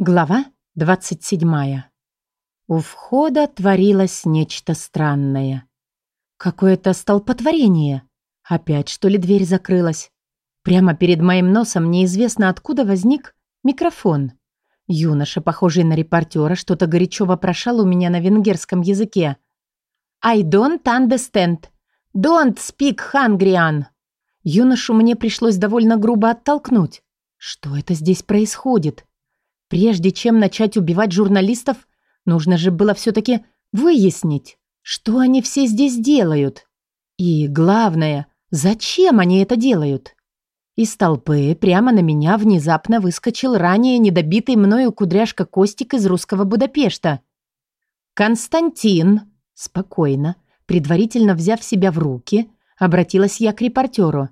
Глава 27. У входа творилось нечто странное. Какое-то столпотворение. Опять, что ли, дверь закрылась? Прямо перед моим носом неизвестно откуда возник микрофон. Юноша, похожий на репортера, что-то горячо вопрошал у меня на венгерском языке. «I don't understand. Don't speak Hungrian». Юношу мне пришлось довольно грубо оттолкнуть. Что это здесь происходит? Прежде чем начать убивать журналистов, нужно же было все-таки выяснить, что они все здесь делают. И главное, зачем они это делают? Из толпы прямо на меня внезапно выскочил ранее недобитый мною кудряшка Костик из русского Будапешта. «Константин!» Спокойно, предварительно взяв себя в руки, обратилась я к репортеру.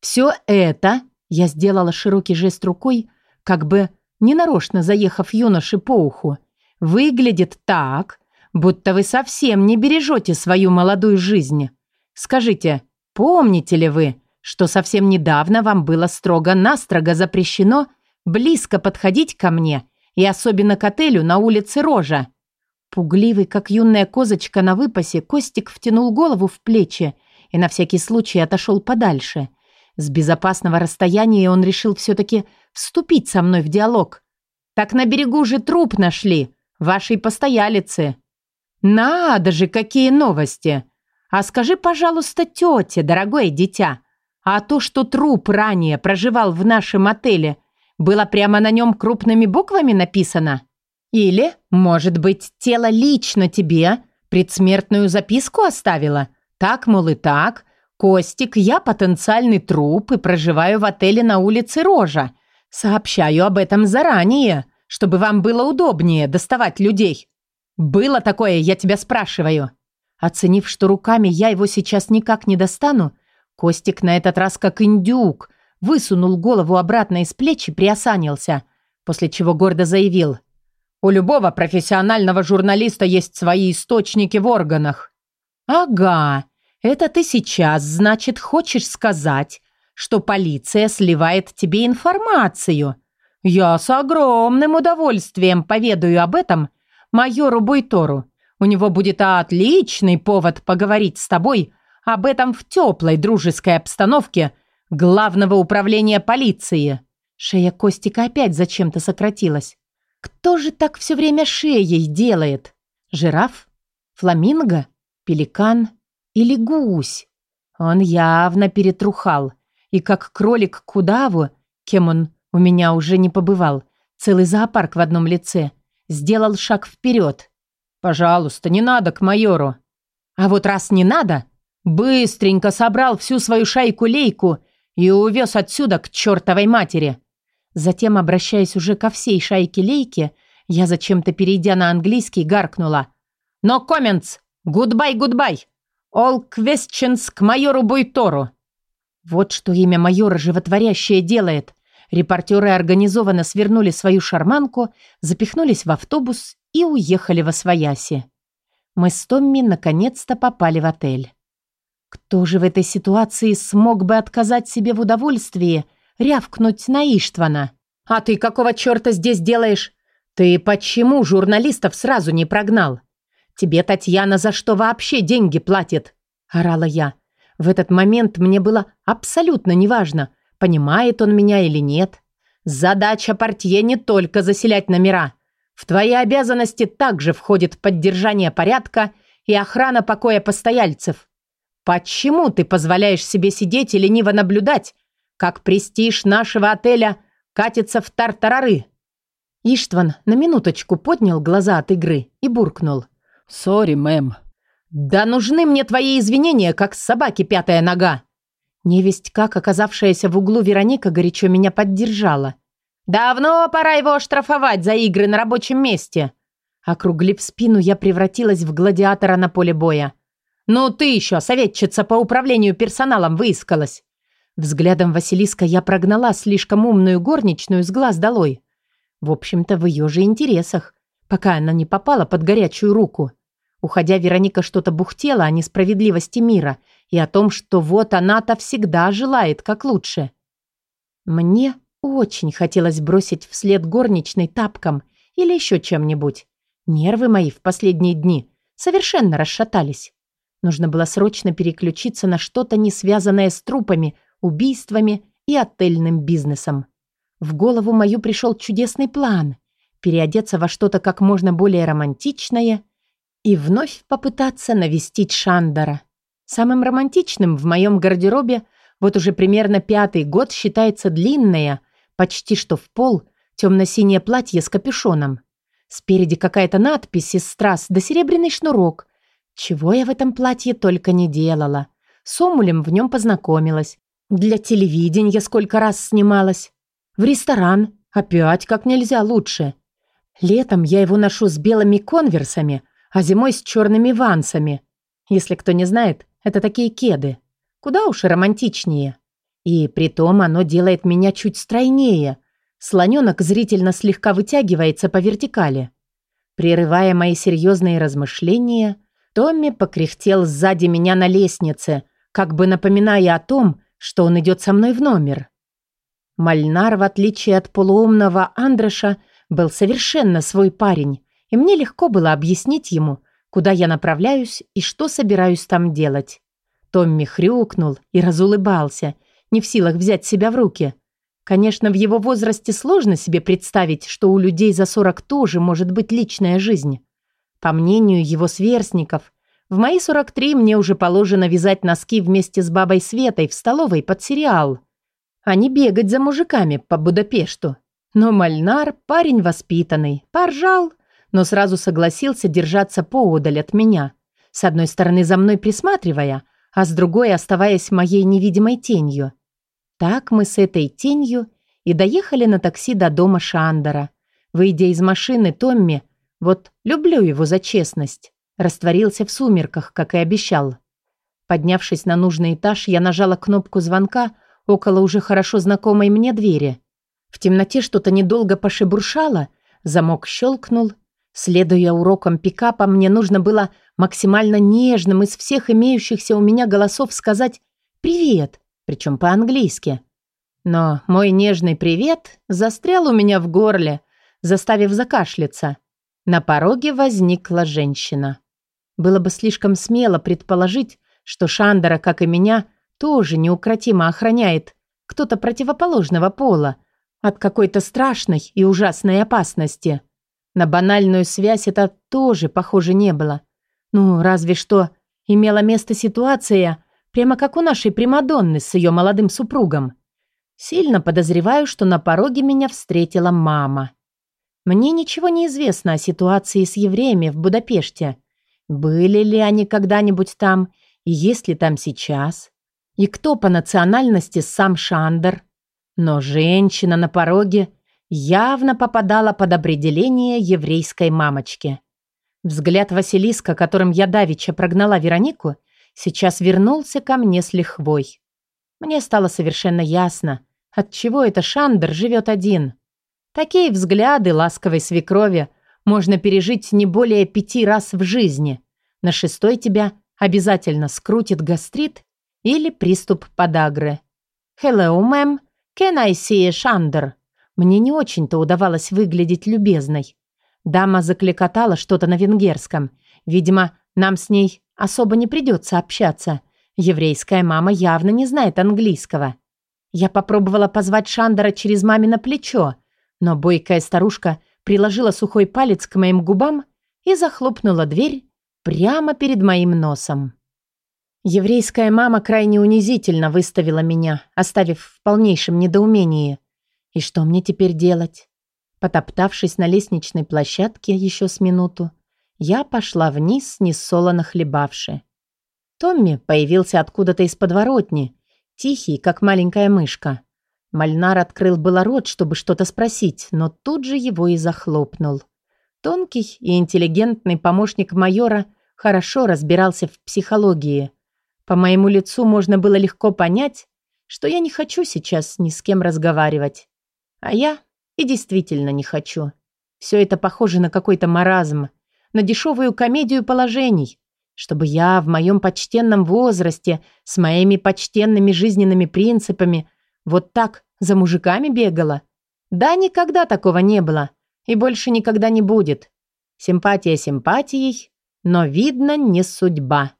«Все это...» Я сделала широкий жест рукой, как бы ненарочно заехав юноше по уху, выглядит так, будто вы совсем не бережете свою молодую жизнь. Скажите, помните ли вы, что совсем недавно вам было строго-настрого запрещено близко подходить ко мне и особенно к отелю на улице Рожа? Пугливый, как юная козочка на выпасе, Костик втянул голову в плечи и на всякий случай отошел подальше. С безопасного расстояния он решил все-таки вступить со мной в диалог. Так на берегу же труп нашли, вашей постоялицы. Надо же, какие новости! А скажи, пожалуйста, тете, дорогое дитя, а то, что труп ранее проживал в нашем отеле, было прямо на нем крупными буквами написано? Или, может быть, тело лично тебе предсмертную записку оставило? Так, мол, и так. Костик, я потенциальный труп и проживаю в отеле на улице Рожа. Сообщаю об этом заранее, чтобы вам было удобнее доставать людей. Было такое, я тебя спрашиваю. Оценив, что руками я его сейчас никак не достану, Костик на этот раз как индюк высунул голову обратно из плеч и приосанился, после чего гордо заявил. «У любого профессионального журналиста есть свои источники в органах». «Ага, это ты сейчас, значит, хочешь сказать, что полиция сливает тебе информацию. Я с огромным удовольствием поведаю об этом майору Бойтору. У него будет отличный повод поговорить с тобой об этом в теплой дружеской обстановке главного управления полиции. Шея Костика опять зачем-то сократилась. Кто же так все время шеей делает? Жираф? Фламинго? Пеликан? Или гусь? Он явно перетрухал и как кролик к удаву, кем он у меня уже не побывал, целый зоопарк в одном лице, сделал шаг вперед. «Пожалуйста, не надо к майору». А вот раз не надо, быстренько собрал всю свою шайку-лейку и увез отсюда к чертовой матери. Затем, обращаясь уже ко всей шайке-лейке, я зачем-то, перейдя на английский, гаркнула. «No comments! Goodbye-goodbye! All questions к майору Буйтору!» Вот что имя майора животворящее делает. Репортеры организованно свернули свою шарманку, запихнулись в автобус и уехали восвояси. Мы с Томми наконец-то попали в отель. Кто же в этой ситуации смог бы отказать себе в удовольствии рявкнуть на Иштвана? «А ты какого черта здесь делаешь? Ты почему журналистов сразу не прогнал? Тебе Татьяна за что вообще деньги платит?» – орала я. В этот момент мне было абсолютно неважно, понимает он меня или нет. Задача портье не только заселять номера. В твои обязанности также входит поддержание порядка и охрана покоя постояльцев. Почему ты позволяешь себе сидеть и лениво наблюдать, как престиж нашего отеля катится в тартарары?» Иштван на минуточку поднял глаза от игры и буркнул. «Сори, мэм». «Да нужны мне твои извинения, как собаке пятая нога!» Невесть, как оказавшаяся в углу Вероника, горячо меня поддержала. «Давно пора его оштрафовать за игры на рабочем месте!» Округлив спину, я превратилась в гладиатора на поле боя. «Ну ты еще, советчица по управлению персоналом, выискалась!» Взглядом Василиска я прогнала слишком умную горничную с глаз долой. В общем-то, в ее же интересах, пока она не попала под горячую руку. Уходя, Вероника что-то бухтела о несправедливости мира и о том, что вот она-то всегда желает как лучше. Мне очень хотелось бросить вслед горничной тапком или еще чем-нибудь. Нервы мои в последние дни совершенно расшатались. Нужно было срочно переключиться на что-то не связанное с трупами, убийствами и отельным бизнесом. В голову мою пришел чудесный план – переодеться во что-то как можно более романтичное и вновь попытаться навестить Шандора. Самым романтичным в моем гардеробе вот уже примерно пятый год считается длинное, почти что в пол, темно-синее платье с капюшоном. Спереди какая-то надпись из страз да серебряный шнурок. Чего я в этом платье только не делала. С Омулем в нем познакомилась. Для телевидения сколько раз снималась. В ресторан. Опять как нельзя лучше. Летом я его ношу с белыми конверсами, а зимой с черными вансами. Если кто не знает, это такие кеды. Куда уж романтичнее. И притом оно делает меня чуть стройнее. Слоненок зрительно слегка вытягивается по вертикали. Прерывая мои серьезные размышления, Томми покряхтел сзади меня на лестнице, как бы напоминая о том, что он идет со мной в номер. Мальнар, в отличие от полуумного Андреша, был совершенно свой парень, и мне легко было объяснить ему, куда я направляюсь и что собираюсь там делать. Томми хрюкнул и разулыбался, не в силах взять себя в руки. Конечно, в его возрасте сложно себе представить, что у людей за 40 тоже может быть личная жизнь. По мнению его сверстников, в мои 43 мне уже положено вязать носки вместе с бабой Светой в столовой под сериал – а не бегать за мужиками по Будапешту. Но Мальнар парень воспитанный, поржал, но сразу согласился держаться поодаль от меня, с одной стороны за мной присматривая, а с другой оставаясь моей невидимой тенью. Так мы с этой тенью и доехали на такси до дома Шандера. Выйдя из машины, Томми, вот люблю его за честность, растворился в сумерках, как и обещал. Поднявшись на нужный этаж, я нажала кнопку звонка, около уже хорошо знакомой мне двери. В темноте что-то недолго пошебуршало, замок щелкнул. Следуя урокам пикапа, мне нужно было максимально нежным из всех имеющихся у меня голосов сказать «привет», причем по-английски. Но мой нежный привет застрял у меня в горле, заставив закашляться. На пороге возникла женщина. Было бы слишком смело предположить, что Шандера, как и меня, тоже неукротимо охраняет кто-то противоположного пола от какой-то страшной и ужасной опасности. На банальную связь это тоже, похоже, не было. Ну, разве что имела место ситуация, прямо как у нашей Примадонны с ее молодым супругом. Сильно подозреваю, что на пороге меня встретила мама. Мне ничего не известно о ситуации с евреями в Будапеште. Были ли они когда-нибудь там и есть ли там сейчас? И кто по национальности сам Шандер? Но женщина на пороге явно попадала под определение еврейской мамочки. Взгляд Василиска, которым я давеча прогнала Веронику, сейчас вернулся ко мне с лихвой. Мне стало совершенно ясно, отчего это Шандер живет один. Такие взгляды ласковой свекрови можно пережить не более пяти раз в жизни. На шестой тебя обязательно скрутит гастрит или приступ подагры. «Hello, мэм. Can I see Шандер?» Мне не очень-то удавалось выглядеть любезной. Дама закликотала что-то на венгерском. Видимо, нам с ней особо не придется общаться. Еврейская мама явно не знает английского. Я попробовала позвать Шандера через мамино плечо, но бойкая старушка приложила сухой палец к моим губам и захлопнула дверь прямо перед моим носом. Еврейская мама крайне унизительно выставила меня, оставив в полнейшем недоумении. И что мне теперь делать? Потоптавшись на лестничной площадке еще с минуту, я пошла вниз, несолоно хлебавши. Томми появился откуда-то из подворотни, тихий, как маленькая мышка. Мальнар открыл было рот, чтобы что-то спросить, но тут же его и захлопнул. Тонкий и интеллигентный помощник майора хорошо разбирался в психологии – по моему лицу можно было легко понять, что я не хочу сейчас ни с кем разговаривать. А я и действительно не хочу. Все это похоже на какой-то маразм, на дешевую комедию положений, чтобы я в моем почтенном возрасте с моими почтенными жизненными принципами вот так За мужиками бегала? Да никогда такого не было. И больше никогда не будет. Симпатия симпатией, но, видно, не судьба.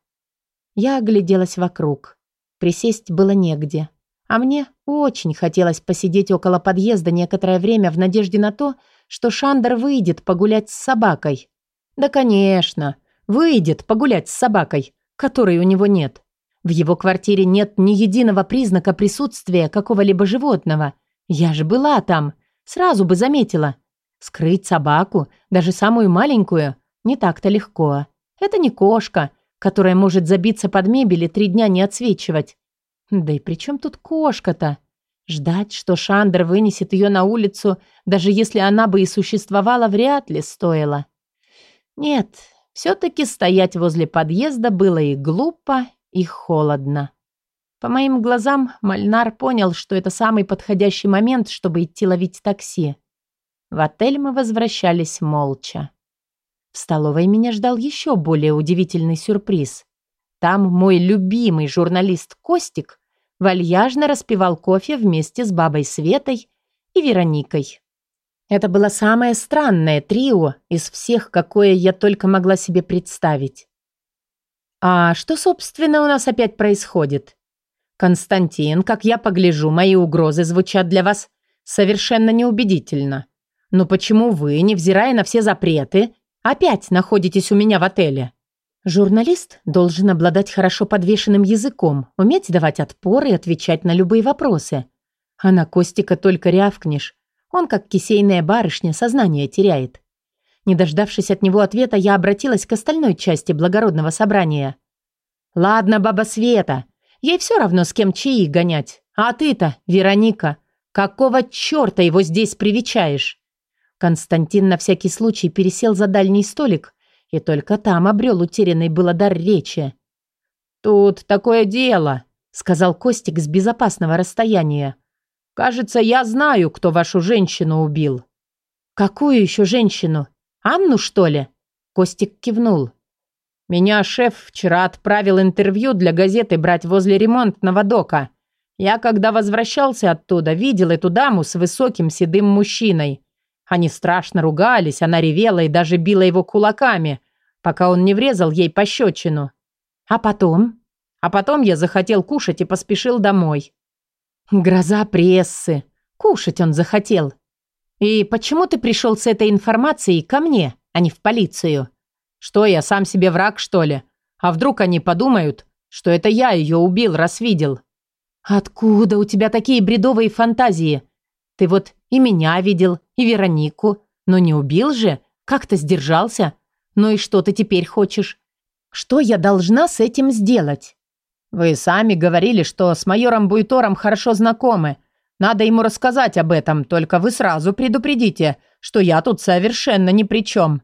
Я огляделась вокруг. Присесть было негде. А мне очень хотелось посидеть около подъезда некоторое время в надежде на то, что Шандер выйдет погулять с собакой. Да, конечно, выйдет погулять с собакой, которой у него нет. В его квартире нет ни единого признака присутствия какого-либо животного. Я же была там, сразу бы заметила. Скрыть собаку, даже самую маленькую, не так-то легко. Это не кошка, которая может забиться под мебель и три дня не отсвечивать. Да и при чем тут кошка-то? Ждать, что Шандер вынесет ее на улицу, даже если она бы и существовала, вряд ли стоило. Нет, все-таки стоять возле подъезда было и глупо, и холодно. По моим глазам Мальнар понял, что это самый подходящий момент, чтобы идти ловить такси. В отель мы возвращались молча. В столовой меня ждал еще более удивительный сюрприз. Там мой любимый журналист Костик вальяжно распивал кофе вместе с бабой Светой и Вероникой. Это было самое странное трио из всех, какое я только могла себе представить. «А что, собственно, у нас опять происходит?» «Константин, как я погляжу, мои угрозы звучат для вас совершенно неубедительно. Но почему вы, невзирая на все запреты, опять находитесь у меня в отеле?» Журналист должен обладать хорошо подвешенным языком, уметь давать отпор и отвечать на любые вопросы. А на Костика только рявкнешь. Он, как кисейная барышня, сознание теряет. Не дождавшись от него ответа, я обратилась к остальной части благородного собрания. «Ладно, баба Света, ей все равно с кем чаи гонять. А ты-то, Вероника, какого черта его здесь привечаешь?» Константин на всякий случай пересел за дальний столик и только там обрел утерянный было дар речи. «Тут такое дело», — сказал Костик с безопасного расстояния. «Кажется, я знаю, кто вашу женщину убил». «Какую еще женщину?» Анну, что ли?» Костик кивнул. «Меня шеф вчера отправил интервью для газеты брать возле ремонтного дока. Я, когда возвращался оттуда, видел эту даму с высоким седым мужчиной. Они страшно ругались, она ревела и даже била его кулаками, пока он не врезал ей пощечину. А потом? А потом я захотел кушать и поспешил домой. Гроза прессы. Кушать он захотел. «И почему ты пришел с этой информацией ко мне, а не в полицию? Что, я сам себе враг, что ли? А вдруг они подумают, что это я ее убил, раз видел?» «Откуда у тебя такие бредовые фантазии? Ты вот и меня видел, и Веронику, но не убил же, как-то сдержался. Ну и что ты теперь хочешь? Что я должна с этим сделать?» «Вы сами говорили, что с майором Буйтором хорошо знакомы», надо ему рассказать об этом, только вы сразу предупредите, что я тут совершенно ни при чем».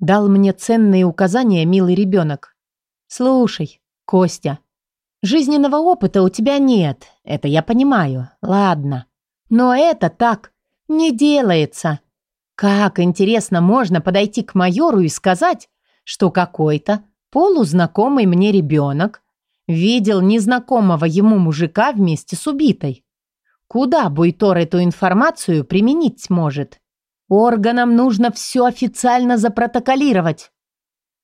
Дал мне ценные указания милый ребенок. «Слушай, Костя, жизненного опыта у тебя нет, это я понимаю, ладно. Но это так не делается. Как, интересно, можно подойти к майору и сказать, что какой-то полузнакомый мне ребенок видел незнакомого ему мужика вместе с убитой? Куда Буйтор эту информацию применить сможет? Органам нужно все официально запротоколировать.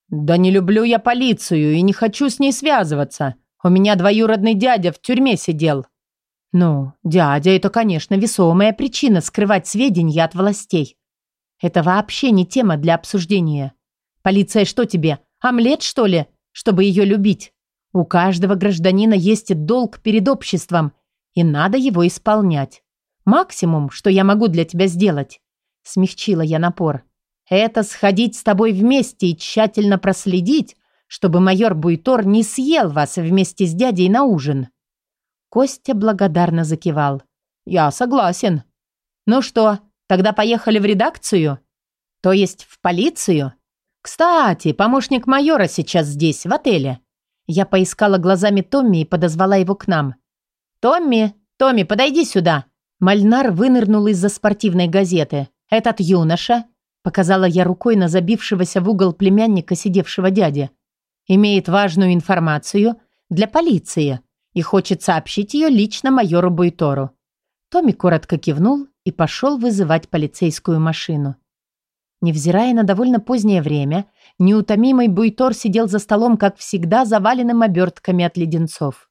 Да не люблю я полицию и не хочу с ней связываться. У меня двоюродный дядя в тюрьме сидел. Ну, дядя – это, конечно, весомая причина скрывать сведения от властей. Это вообще не тема для обсуждения. Полиция что тебе, омлет, что ли, чтобы ее любить? У каждого гражданина есть долг перед обществом – и надо его исполнять. Максимум, что я могу для тебя сделать, смягчила я напор, это сходить с тобой вместе и тщательно проследить, чтобы майор Буйтор не съел вас вместе с дядей на ужин. Костя благодарно закивал. Я согласен. Ну что, тогда поехали в редакцию? То есть в полицию? Кстати, помощник майора сейчас здесь, в отеле. Я поискала глазами Томми и подозвала его к нам. «Томми! Томми, подойди сюда!» Мальнар вынырнул из-за спортивной газеты. «Этот юноша...» Показала я рукой на забившегося в угол племянника сидевшего дяди. «Имеет важную информацию для полиции и хочет сообщить ее лично майору Буйтору. Томми коротко кивнул и пошел вызывать полицейскую машину. Невзирая на довольно позднее время, неутомимый Буйтор сидел за столом, как всегда, заваленным обертками от леденцов.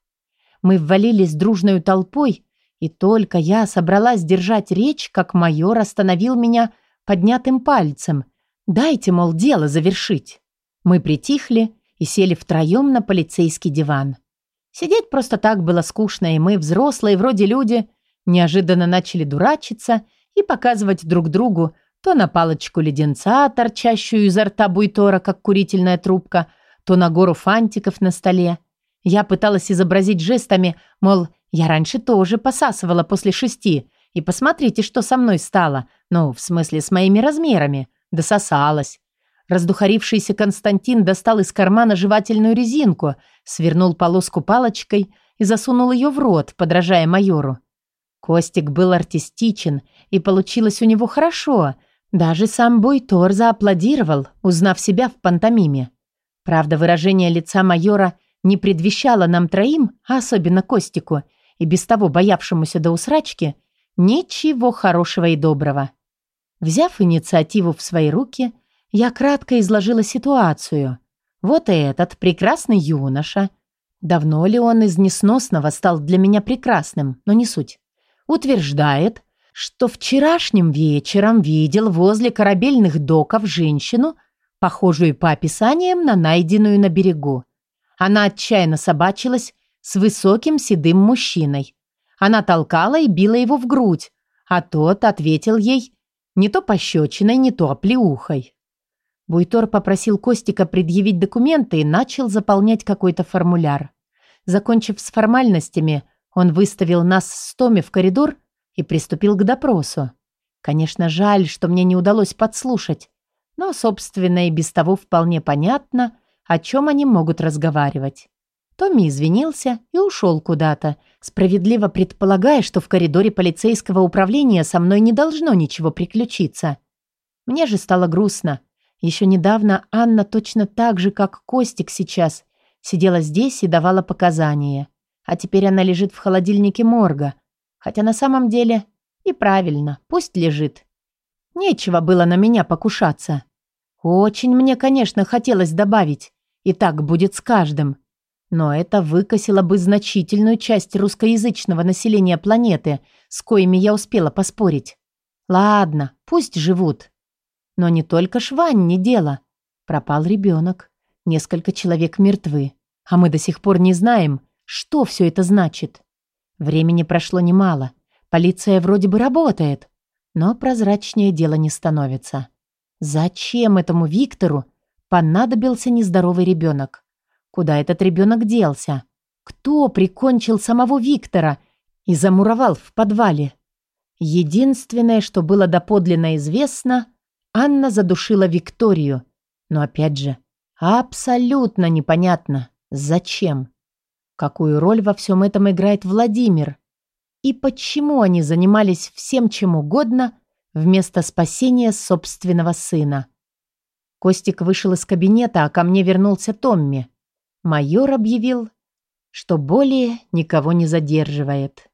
Мы ввалились дружной толпой, и только я собралась держать речь, как майор остановил меня поднятым пальцем. «Дайте, мол, дело завершить». Мы притихли и сели втроем на полицейский диван. Сидеть просто так было скучно, и мы, взрослые, вроде люди, неожиданно начали дурачиться и показывать друг другу то на палочку леденца, торчащую изо рта буйтора, как курительная трубка, то на гору фантиков на столе. Я пыталась изобразить жестами, мол, я раньше тоже посасывала после шести, и посмотрите, что со мной стало, ну, в смысле, с моими размерами. Дососалась. Раздухарившийся Константин достал из кармана жевательную резинку, свернул полоску палочкой и засунул ее в рот, подражая майору. Костик был артистичен, и получилось у него хорошо – даже сам Буйтор зааплодировал, узнав себя в пантомиме. Правда, выражение лица майора не предвещало нам троим, а особенно Костику, и без того боявшемуся до усрачки, ничего хорошего и доброго. Взяв инициативу в свои руки, я кратко изложила ситуацию. Вот и этот прекрасный юноша. Давно ли он из несносного стал для меня прекрасным, но не суть. Утверждает, что вчерашним вечером видел возле корабельных доков женщину, похожую по описаниям на найденную на берегу. Она отчаянно собачилась с высоким седым мужчиной. Она толкала и била его в грудь, а тот ответил ей не то пощечиной, не то оплеухой. Буйтор попросил Костика предъявить документы и начал заполнять какой-то формуляр. Закончив с формальностями, он выставил нас с Томи в коридор и приступил к допросу. Конечно, жаль, что мне не удалось подслушать, но, собственно, и без того вполне понятно, о чем они могут разговаривать. Томми извинился и ушел куда-то, справедливо предполагая, что в коридоре полицейского управления со мной не должно ничего приключиться. Мне же стало грустно. Еще недавно Анна точно так же, как Костик сейчас, сидела здесь и давала показания. А теперь она лежит в холодильнике морга, Хотя на самом деле и правильно, пусть лежит. Нечего было на меня покушаться. Очень мне, конечно, хотелось добавить. И так будет с каждым. Но это выкосило бы значительную часть русскоязычного населения планеты, с коими я успела поспорить. Ладно, пусть живут. Но не только Швань не дело. Пропал ребенок. Несколько человек мертвы. А мы до сих пор не знаем, что все это значит. Времени прошло немало. Полиция вроде бы работает. Но прозрачнее дело не становится. Зачем этому Виктору понадобился нездоровый ребенок? Куда этот ребенок делся? Кто прикончил самого Виктора и замуровал в подвале? Единственное, что было доподлинно известно, Анна задушила Викторию. Но опять же, абсолютно непонятно, зачем. Какую роль во всем этом играет Владимир? И почему они занимались всем чем угодно вместо спасения собственного сына? Костик вышел из кабинета, а ко мне вернулся Томми. Майор объявил, что более никого не задерживает.